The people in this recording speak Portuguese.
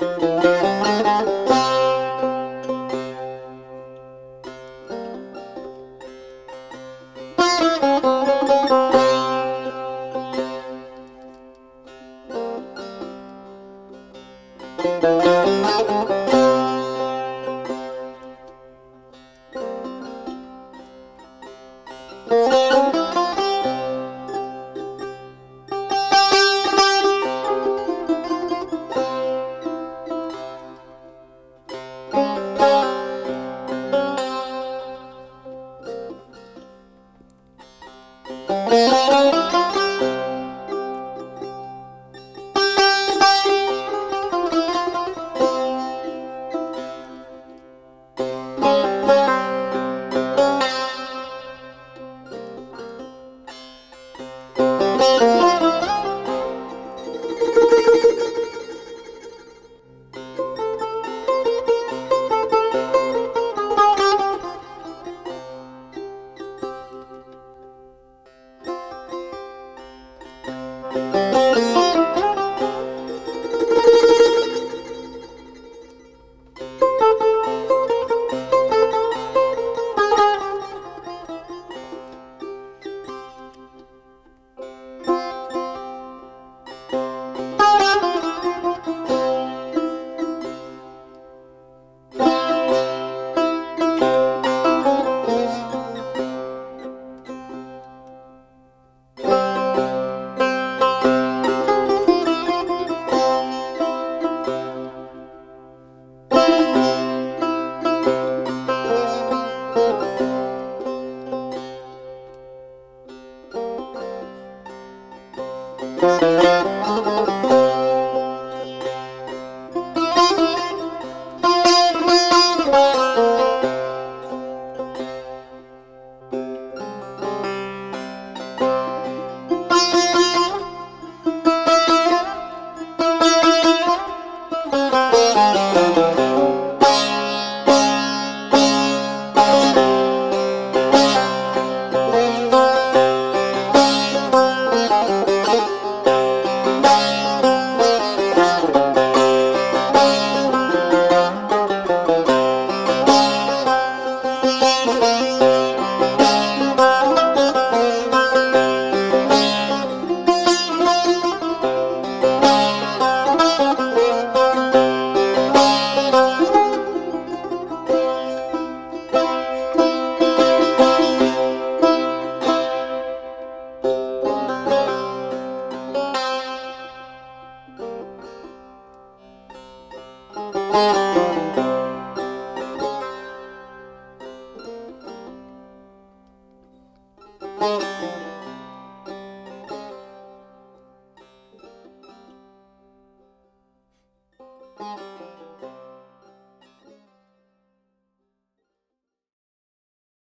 Música Música